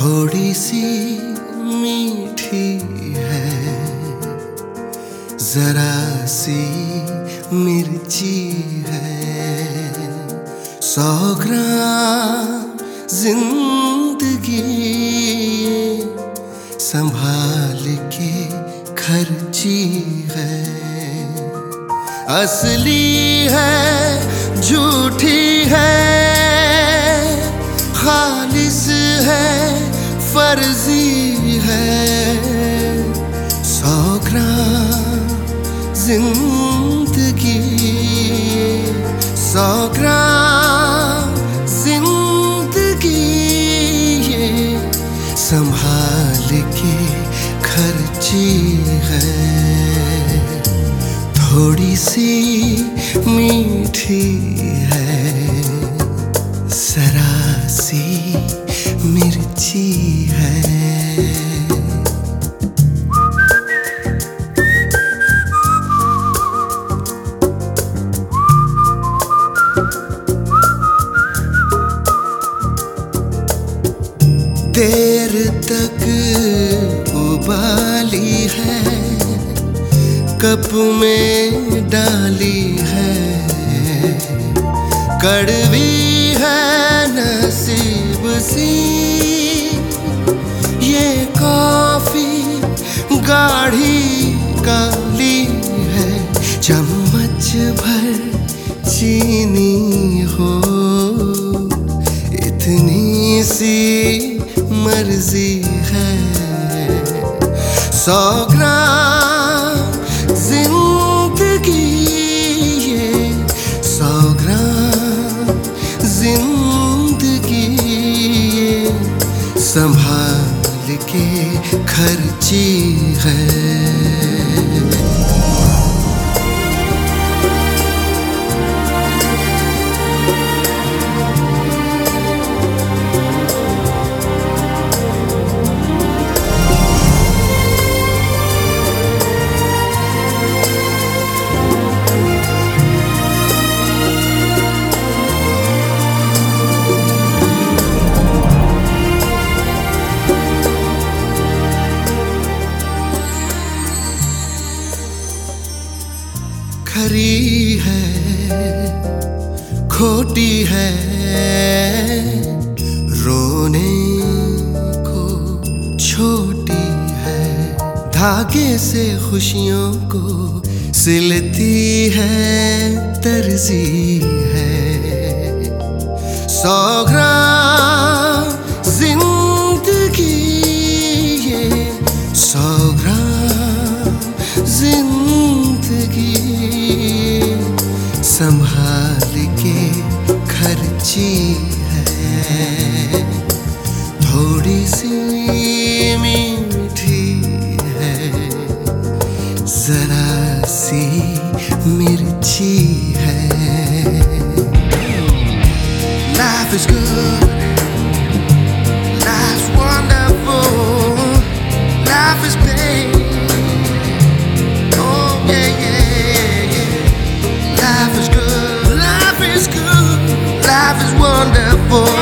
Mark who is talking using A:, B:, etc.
A: थोड़ी सी मीठी है। जरा सी मिर्ची है। सौ ग्राम ज़िंदगी संभाल के खर्ची है। असली है झूठी फर्जी है। सौ ग्राम ज़िंदगी। सौ ग्राम ज़िंदगी ये संभाल के खर्ची है। थोड़ी सी मीठी है। जरा मिर्ची है। देर तक उबाली है कप में डाली है कड़वी है नसीब सी ये कॉफ़ी गाढ़ी काली है चम्मच भर चीनी हो। इतनी सी मर्ज़ी है। सौ ग्राम खर्ची है। खरी है, खोटी है, रोने को छोटी है, धागे से खुशियों को सिलती है तरजी है सौ थोड़ी सी मीठी है जरा सी मिर्ची है Life is good. Life's wonderful. Life is pain. Oh yeah, yeah, yeah. Life is good. Life is good. Life is wonderful.